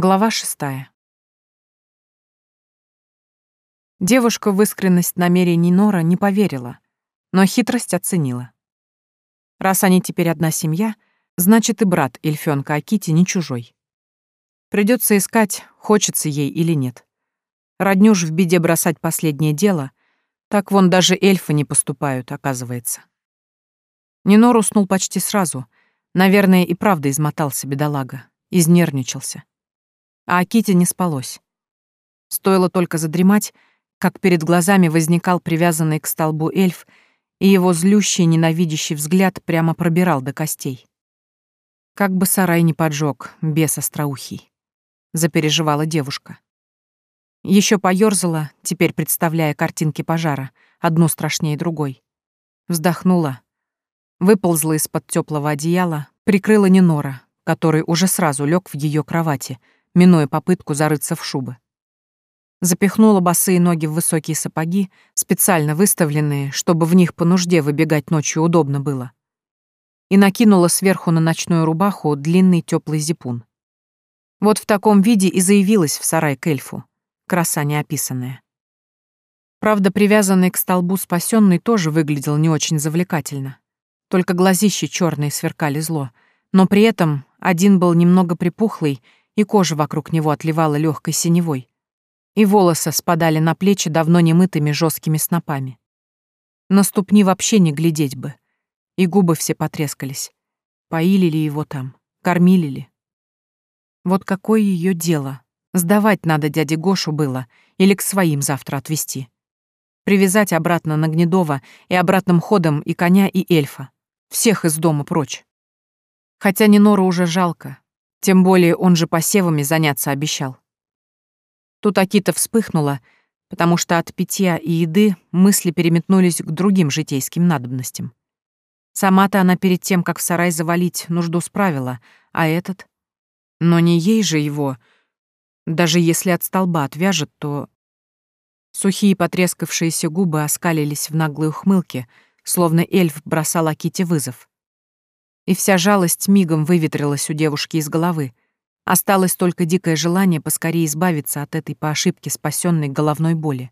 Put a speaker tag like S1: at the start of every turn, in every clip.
S1: Глава шестая. Девушка в искренность намерений Нора не поверила, но хитрость оценила. Раз они теперь одна семья, значит и брат эльфёнка Акити не чужой. Придется искать, хочется ей или нет. Родню ж в беде бросать последнее дело, так вон даже эльфы не поступают, оказывается. Нинор уснул почти сразу. Наверное, и правда измотался бедолага, изнервничался а Аките не спалось. Стоило только задремать, как перед глазами возникал привязанный к столбу эльф, и его злющий, ненавидящий взгляд прямо пробирал до костей. Как бы сарай не поджег, бес остроухий, запереживала девушка. Еще поёрзала, теперь представляя картинки пожара, одну страшнее другой. Вздохнула, выползла из-под теплого одеяла, прикрыла Нинора, который уже сразу лег в ее кровати — минуя попытку зарыться в шубы. Запихнула босые ноги в высокие сапоги, специально выставленные, чтобы в них по нужде выбегать ночью удобно было. И накинула сверху на ночную рубаху длинный теплый зипун. Вот в таком виде и заявилась в сарай к эльфу. Краса неописанная. Правда, привязанный к столбу спасенный тоже выглядел не очень завлекательно. Только глазищи черные сверкали зло, но при этом один был немного припухлый и кожа вокруг него отливала легкой синевой, и волосы спадали на плечи давно немытыми жесткими снопами. На ступни вообще не глядеть бы, и губы все потрескались. Поили ли его там, кормили ли? Вот какое ее дело? Сдавать надо дяде Гошу было или к своим завтра отвезти. Привязать обратно на Гнедова и обратным ходом и коня, и эльфа. Всех из дома прочь. Хотя Нинора уже жалко, тем более он же посевами заняться обещал. Тут Акита вспыхнула, потому что от питья и еды мысли переметнулись к другим житейским надобностям. Сама-то она перед тем, как в сарай завалить, нужду справила, а этот? Но не ей же его. Даже если от столба отвяжет, то... Сухие потрескавшиеся губы оскалились в наглой ухмылке, словно эльф бросал Аките вызов и вся жалость мигом выветрилась у девушки из головы. Осталось только дикое желание поскорее избавиться от этой по ошибке спасенной головной боли.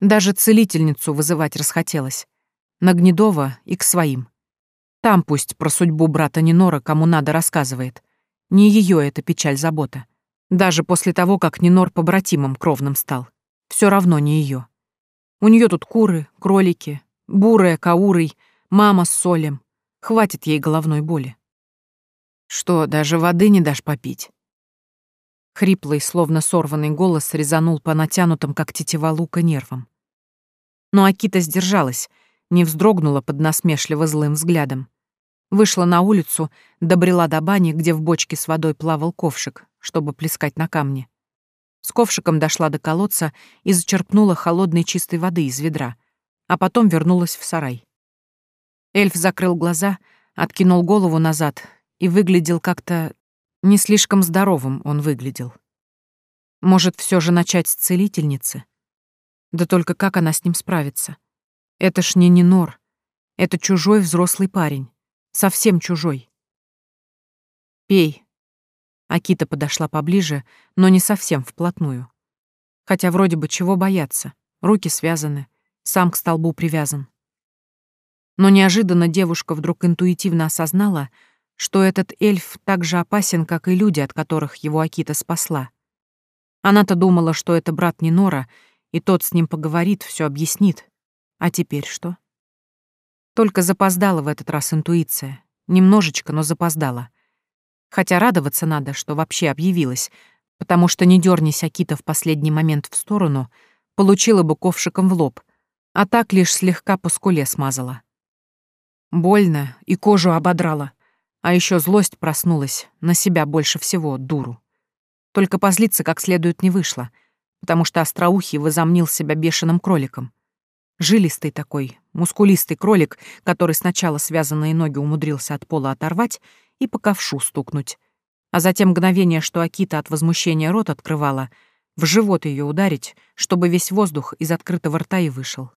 S1: Даже целительницу вызывать расхотелось. На Гнедова и к своим. Там пусть про судьбу брата Нинора кому надо рассказывает. Не ее это печаль-забота. Даже после того, как Нинор побратимом кровным стал. Все равно не ее. У нее тут куры, кролики, бурая, каурой, мама с солем, Хватит ей головной боли. Что, даже воды не дашь попить? Хриплый, словно сорванный голос резанул по натянутым, как тетива лука, нервам. Но Акита сдержалась, не вздрогнула под насмешливо злым взглядом. Вышла на улицу, добрела до бани, где в бочке с водой плавал ковшик, чтобы плескать на камне. С ковшиком дошла до колодца и зачерпнула холодной чистой воды из ведра, а потом вернулась в сарай. Эльф закрыл глаза, откинул голову назад и выглядел как-то... Не слишком здоровым он выглядел. Может, все же начать с целительницы? Да только как она с ним справится? Это ж не Нинор. Это чужой взрослый парень. Совсем чужой. «Пей». Акита подошла поближе, но не совсем вплотную. Хотя вроде бы чего бояться. Руки связаны, сам к столбу привязан. Но неожиданно девушка вдруг интуитивно осознала, что этот эльф так же опасен, как и люди, от которых его Акита спасла. Она-то думала, что это брат Нинора, и тот с ним поговорит, все объяснит. А теперь что? Только запоздала в этот раз интуиция. Немножечко, но запоздала. Хотя радоваться надо, что вообще объявилась, потому что не дернись Акита в последний момент в сторону, получила бы ковшиком в лоб, а так лишь слегка по скуле смазала. Больно и кожу ободрала. А еще злость проснулась, на себя больше всего, дуру. Только позлиться как следует не вышло, потому что Остроухий возомнил себя бешеным кроликом. Жилистый такой, мускулистый кролик, который сначала связанные ноги умудрился от пола оторвать и по ковшу стукнуть. А затем мгновение, что Акита от возмущения рот открывала, в живот ее ударить, чтобы весь воздух из открытого рта и вышел.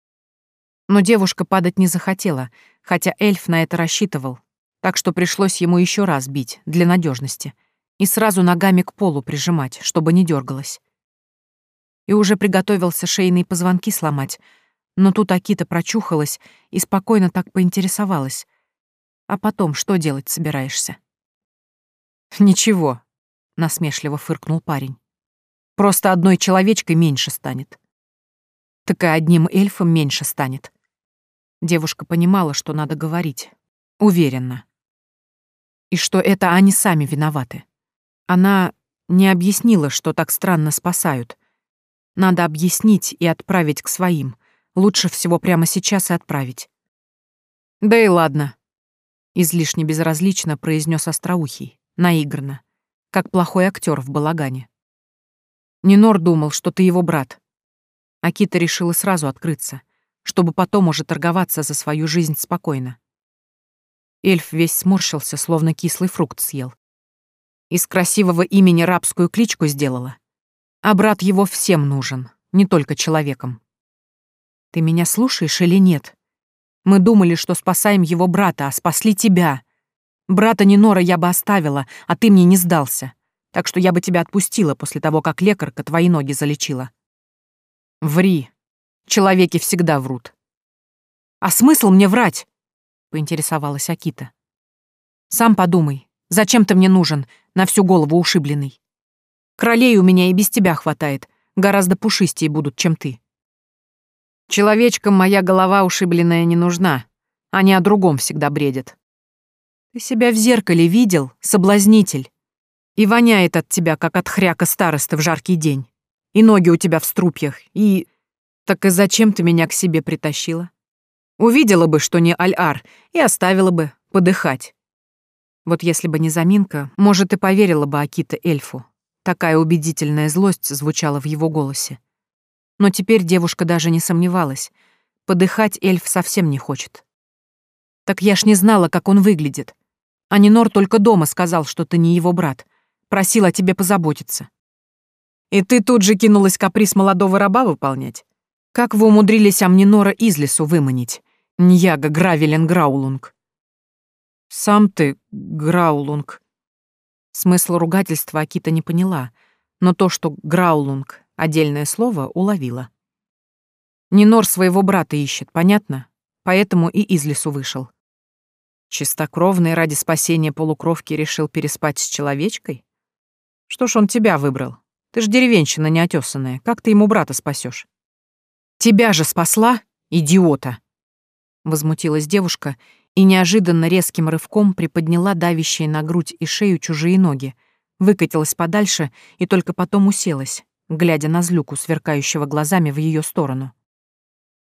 S1: Но девушка падать не захотела, хотя эльф на это рассчитывал, так что пришлось ему еще раз бить, для надежности. и сразу ногами к полу прижимать, чтобы не дергалась. И уже приготовился шейные позвонки сломать, но тут Акита прочухалась и спокойно так поинтересовалась. А потом что делать собираешься? «Ничего», — насмешливо фыркнул парень. «Просто одной человечкой меньше станет». «Так и одним эльфом меньше станет». Девушка понимала, что надо говорить. Уверенно. И что это они сами виноваты. Она не объяснила, что так странно спасают. Надо объяснить и отправить к своим. Лучше всего прямо сейчас и отправить. «Да и ладно», — излишне безразлично произнес Остроухий, наигранно, как плохой актер в балагане. Нинор думал, что ты его брат. Акита решила сразу открыться, чтобы потом уже торговаться за свою жизнь спокойно. Эльф весь сморщился, словно кислый фрукт съел. Из красивого имени рабскую кличку сделала. А брат его всем нужен, не только человеком. Ты меня слушаешь или нет? Мы думали, что спасаем его брата, а спасли тебя. Брата Нинора я бы оставила, а ты мне не сдался. Так что я бы тебя отпустила после того, как лекарка твои ноги залечила. Ври. Человеки всегда врут. А смысл мне врать? Поинтересовалась Акита. Сам подумай, зачем ты мне нужен, на всю голову ушибленный. Кролей у меня и без тебя хватает, гораздо пушистее будут, чем ты. Человечкам моя голова ушибленная не нужна, они о другом всегда бредят. Ты себя в зеркале видел, соблазнитель? И воняет от тебя, как от хряка старосты в жаркий день. И ноги у тебя в струпьях, и... Так и зачем ты меня к себе притащила? Увидела бы, что не Аль-Ар, и оставила бы подыхать. Вот если бы не заминка, может, и поверила бы Акита эльфу. Такая убедительная злость звучала в его голосе. Но теперь девушка даже не сомневалась. Подыхать эльф совсем не хочет. Так я ж не знала, как он выглядит. А Нинор только дома сказал, что ты не его брат. Просил о тебе позаботиться. И ты тут же кинулась каприз молодого раба выполнять? Как вы умудрились Амнинора из лесу выманить? Ньяга Гравелен Граулунг. «Сам ты, Граулунг». Смысл ругательства Акита не поняла, но то, что Граулунг — отдельное слово, уловила. Нинор своего брата ищет, понятно? Поэтому и из лесу вышел. Чистокровный ради спасения полукровки решил переспать с человечкой? Что ж он тебя выбрал? Ты ж деревенщина неотесанная, как ты ему брата спасешь? Тебя же спасла, идиота! Возмутилась девушка и неожиданно резким рывком приподняла давящие на грудь и шею чужие ноги, выкатилась подальше и только потом уселась, глядя на злюку, сверкающего глазами в ее сторону.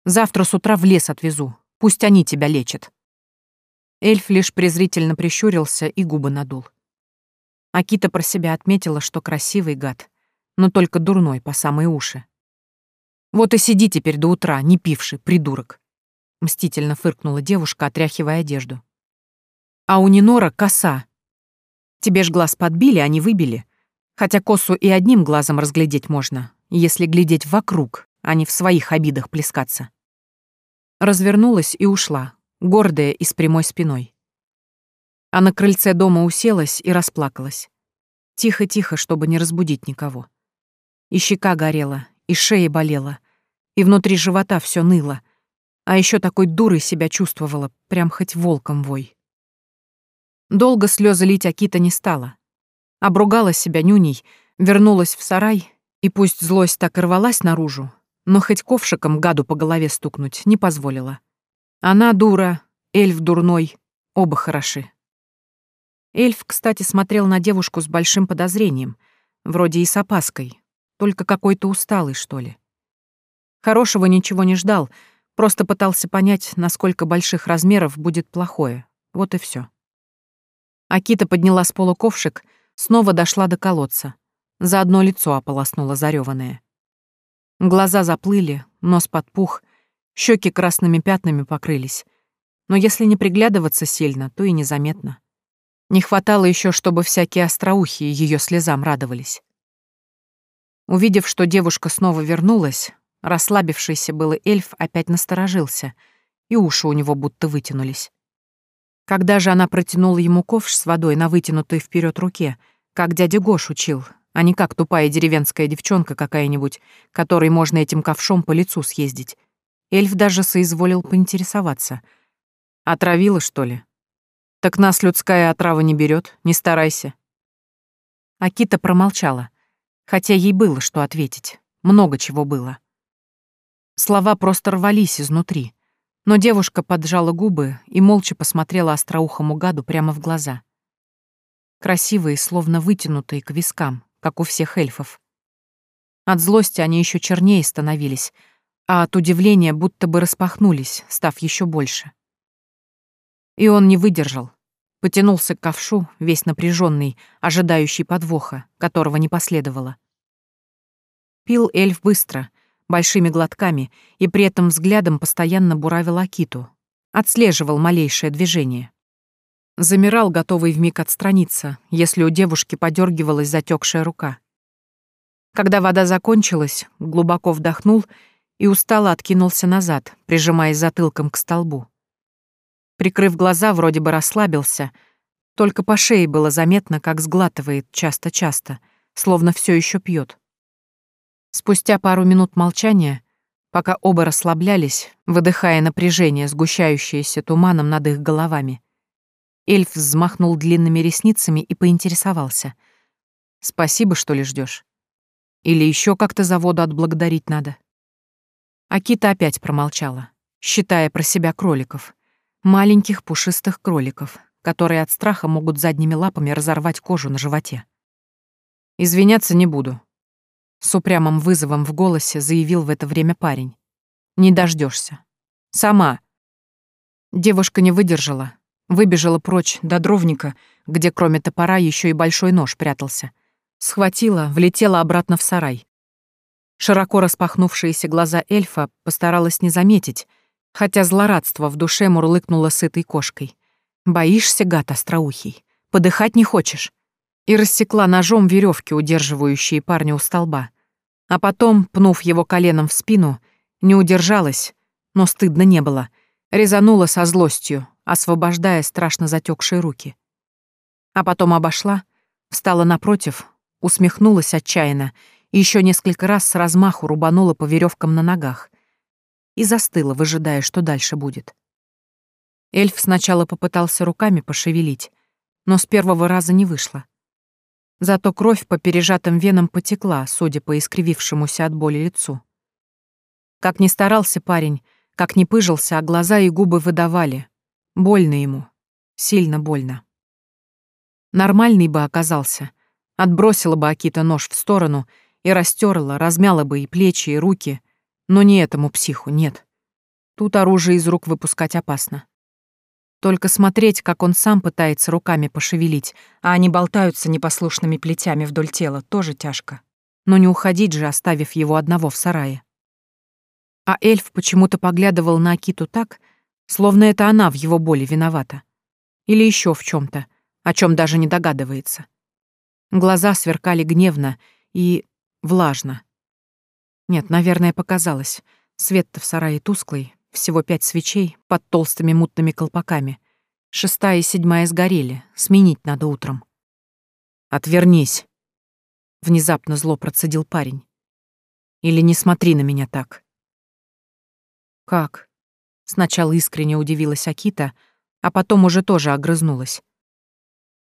S1: «Завтра с утра в лес отвезу, пусть они тебя лечат». Эльф лишь презрительно прищурился и губы надул. Акита про себя отметила, что красивый гад, но только дурной по самые уши. «Вот и сиди теперь до утра, не пивший, придурок». — мстительно фыркнула девушка, отряхивая одежду. «А у Нинора коса. Тебе ж глаз подбили, а не выбили. Хотя косу и одним глазом разглядеть можно, если глядеть вокруг, а не в своих обидах плескаться». Развернулась и ушла, гордая и с прямой спиной. А на крыльце дома уселась и расплакалась. Тихо-тихо, чтобы не разбудить никого. И щека горела, и шея болела, и внутри живота все ныло — а еще такой дурой себя чувствовала, прям хоть волком вой. Долго слезы лить Акита не стала. Обругала себя нюней, вернулась в сарай, и пусть злость так и рвалась наружу, но хоть ковшиком гаду по голове стукнуть не позволила. Она дура, эльф дурной, оба хороши. Эльф, кстати, смотрел на девушку с большим подозрением, вроде и с опаской, только какой-то усталый, что ли. Хорошего ничего не ждал — Просто пытался понять, насколько больших размеров будет плохое. Вот и все. Акита подняла с пола ковшик, снова дошла до колодца. За одно лицо ополоснула зареванное. Глаза заплыли, нос подпух, щеки красными пятнами покрылись. Но если не приглядываться сильно, то и незаметно. Не хватало еще, чтобы всякие остроухие ее слезам радовались. Увидев, что девушка снова вернулась, Расслабившийся было эльф опять насторожился, и уши у него будто вытянулись. Когда же она протянула ему ковш с водой на вытянутой вперед руке, как дядя Гош учил, а не как тупая деревенская девчонка какая-нибудь, которой можно этим ковшом по лицу съездить. Эльф даже соизволил поинтересоваться. «Отравила, что ли?» «Так нас людская отрава не берет, не старайся». Акита промолчала, хотя ей было что ответить. Много чего было. Слова просто рвались изнутри, но девушка поджала губы и молча посмотрела остроухому гаду прямо в глаза. Красивые, словно вытянутые к вискам, как у всех эльфов. От злости они еще чернее становились, а от удивления будто бы распахнулись, став еще больше. И он не выдержал, потянулся к ковшу, весь напряженный, ожидающий подвоха, которого не последовало. Пил эльф быстро, большими глотками, и при этом взглядом постоянно буравил Акиту, отслеживал малейшее движение. Замирал, готовый вмиг отстраниться, если у девушки подергивалась затекшая рука. Когда вода закончилась, глубоко вдохнул и устало откинулся назад, прижимаясь затылком к столбу. Прикрыв глаза, вроде бы расслабился, только по шее было заметно, как сглатывает часто-часто, словно все еще пьет. Спустя пару минут молчания, пока оба расслаблялись, выдыхая напряжение, сгущающееся туманом над их головами, Эльф взмахнул длинными ресницами и поинтересовался. «Спасибо, что ли, ждешь? Или еще как-то за воду отблагодарить надо?» Акита опять промолчала, считая про себя кроликов. Маленьких пушистых кроликов, которые от страха могут задними лапами разорвать кожу на животе. «Извиняться не буду», — с упрямым вызовом в голосе заявил в это время парень. «Не дождешься. Сама». Девушка не выдержала, Выбежала прочь до дровника, где кроме топора еще и большой нож прятался. Схватила, влетела обратно в сарай. Широко распахнувшиеся глаза эльфа постаралась не заметить, хотя злорадство в душе мурлыкнуло сытой кошкой. «Боишься, гад остроухий? Подыхать не хочешь?» И рассекла ножом веревки, удерживающие парня у столба. А потом, пнув его коленом в спину, не удержалась, но стыдно не было, резанула со злостью, освобождая страшно затекшие руки. А потом обошла, встала напротив, усмехнулась отчаянно и еще несколько раз с размаху рубанула по веревкам на ногах и застыла, выжидая, что дальше будет. Эльф сначала попытался руками пошевелить, но с первого раза не вышло. Зато кровь по пережатым венам потекла, судя по искривившемуся от боли лицу. Как ни старался парень, как ни пыжился, а глаза и губы выдавали, Больно ему. Сильно больно. Нормальный бы оказался. Отбросила бы Акита нож в сторону и растерла, размяла бы и плечи, и руки. Но не этому психу, нет. Тут оружие из рук выпускать опасно. Только смотреть, как он сам пытается руками пошевелить, а они болтаются непослушными плетями вдоль тела, тоже тяжко. Но не уходить же, оставив его одного в сарае. А эльф почему-то поглядывал на Акиту так, Словно это она в его боли виновата. Или еще в чем то о чем даже не догадывается. Глаза сверкали гневно и влажно. Нет, наверное, показалось. Свет-то в сарае тусклый, всего пять свечей под толстыми мутными колпаками. Шестая и седьмая сгорели, сменить надо утром. «Отвернись!» — внезапно зло процедил парень. «Или не смотри на меня так». «Как?» Сначала искренне удивилась Акита, а потом уже тоже огрызнулась.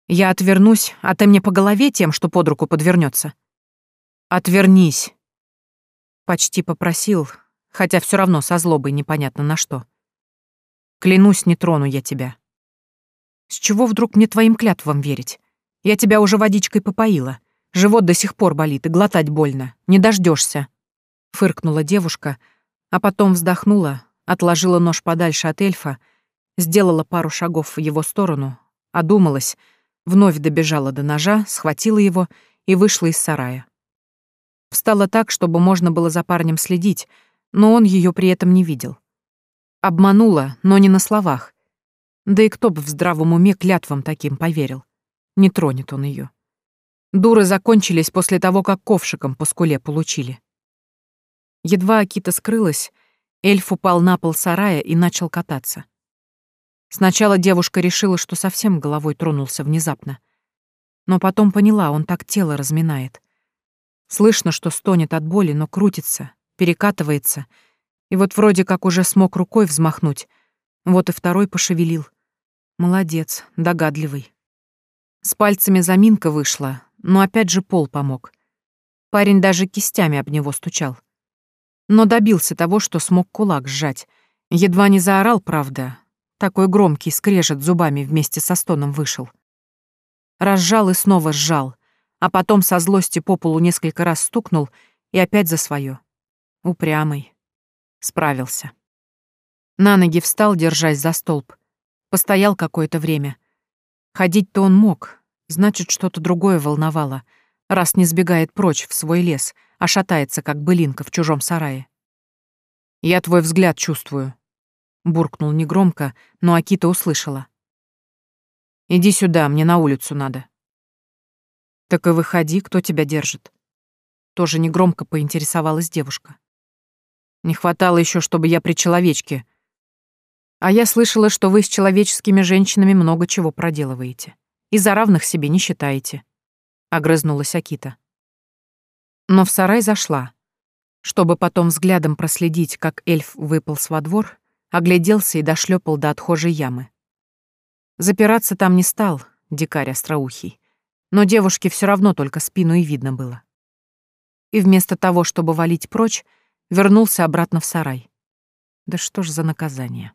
S1: «Я отвернусь, а ты мне по голове тем, что под руку подвернется. «Отвернись!» Почти попросил, хотя все равно со злобой непонятно на что. «Клянусь, не трону я тебя». «С чего вдруг мне твоим клятвам верить? Я тебя уже водичкой попоила. Живот до сих пор болит и глотать больно. Не дождешься. Фыркнула девушка, а потом вздохнула, отложила нож подальше от эльфа, сделала пару шагов в его сторону, одумалась, вновь добежала до ножа, схватила его и вышла из сарая. Встала так, чтобы можно было за парнем следить, но он ее при этом не видел. Обманула, но не на словах. Да и кто бы в здравом уме клятвам таким поверил? Не тронет он ее. Дуры закончились после того, как ковшиком по скуле получили. Едва Акита скрылась, Эльф упал на пол сарая и начал кататься. Сначала девушка решила, что совсем головой тронулся внезапно. Но потом поняла, он так тело разминает. Слышно, что стонет от боли, но крутится, перекатывается. И вот вроде как уже смог рукой взмахнуть. Вот и второй пошевелил. Молодец, догадливый. С пальцами заминка вышла, но опять же пол помог. Парень даже кистями об него стучал. Но добился того, что смог кулак сжать. Едва не заорал, правда. Такой громкий скрежет зубами вместе со стоном вышел. Разжал и снова сжал, а потом со злости по полу несколько раз стукнул и опять за свое. Упрямый. Справился. На ноги встал, держась за столб. Постоял какое-то время. Ходить-то он мог, значит, что-то другое волновало, раз не сбегает прочь в свой лес, а шатается, как былинка в чужом сарае. «Я твой взгляд чувствую», — буркнул негромко, но Акита услышала. «Иди сюда, мне на улицу надо». «Так и выходи, кто тебя держит?» Тоже негромко поинтересовалась девушка. «Не хватало еще, чтобы я при человечке а я слышала, что вы с человеческими женщинами много чего проделываете. И за равных себе не считаете. Огрызнулась Акита. Но в сарай зашла. Чтобы потом взглядом проследить, как эльф выполз во двор, огляделся и дошлепал до отхожей ямы. Запираться там не стал, дикарь остроухий. Но девушке все равно только спину и видно было. И вместо того, чтобы валить прочь, вернулся обратно в сарай. Да что ж за наказание?